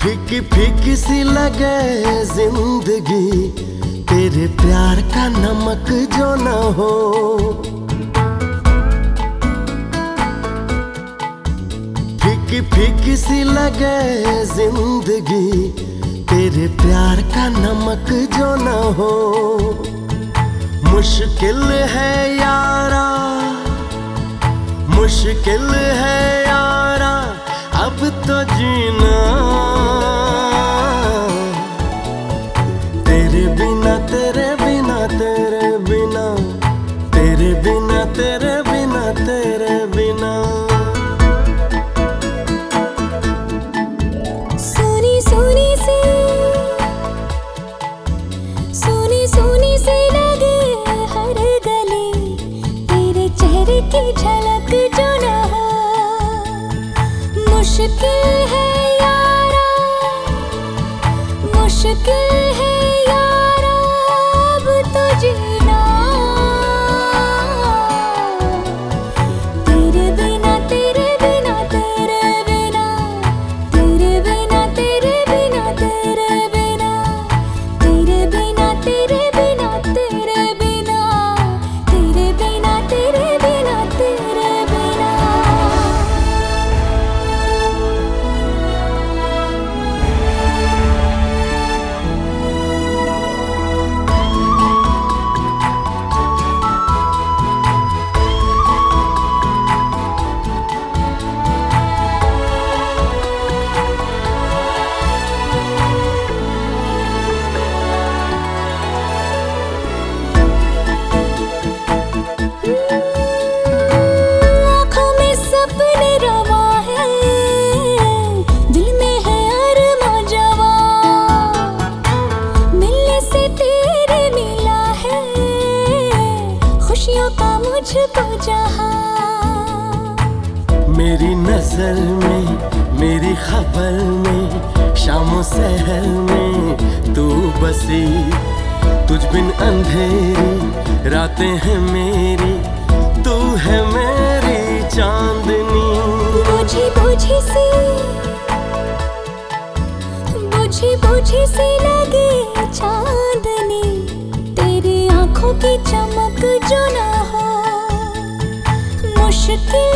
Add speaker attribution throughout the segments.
Speaker 1: फीकी फीकी सी लगे ज़िंदगी, तेरे प्यार का नमक जो न हो। फीकी फीकी सी लगे ज़िंदगी, तेरे प्यार का नमक जो न हो। मुश्किल है यारा, मुश्किल है यारा, अब तो जीना। तेरे बिना तेरे बिना तेरे बिना तेरे बिना तेरे बिना, तेरे
Speaker 2: मुझको जहाँ।
Speaker 1: मेरी नज़र में मेरी खबर में शामों सहर में तू बसी। तुझ बिन अंधेरी रातें हैं मेरी तू है मेरी चांदनी।
Speaker 2: बुझी बुझी सी बुझी बुझी सी should do.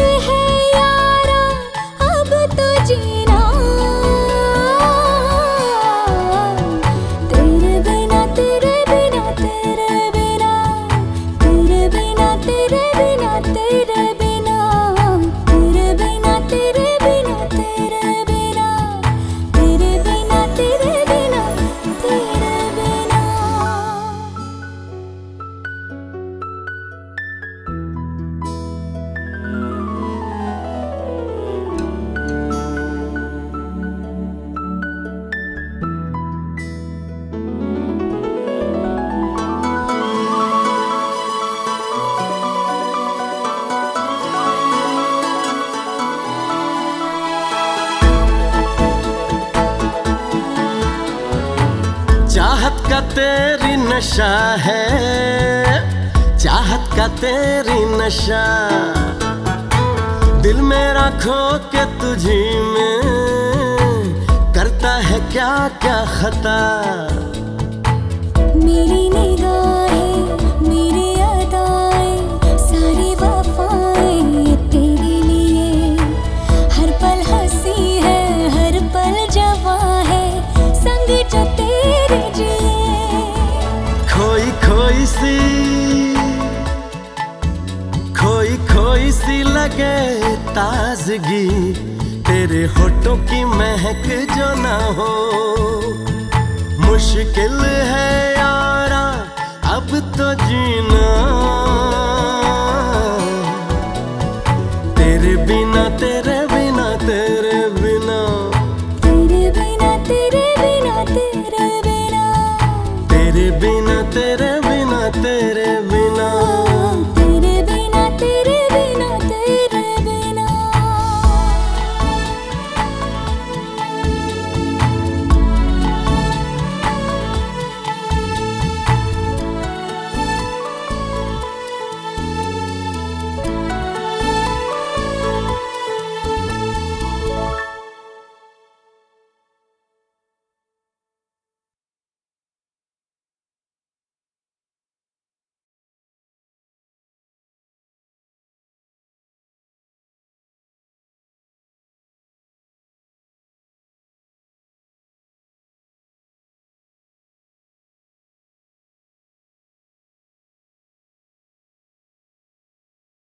Speaker 2: का तेरी
Speaker 1: नशा है, चाहत का तेरी नशा। दिल मेरा खो के तुझी में, करता है क्या क्या खता?
Speaker 2: मेरी निगाहें, मेरी सी लगे ताजगी तेरे होठों की महक जो ना हो। मुश्किल है
Speaker 1: यारा अब तो जीना। तेरे बिना तेरे बिना तेरे बिना। तेरे बिना तेरे बिना तेरे बिना। तेरे बिना तेरे बिना तेरे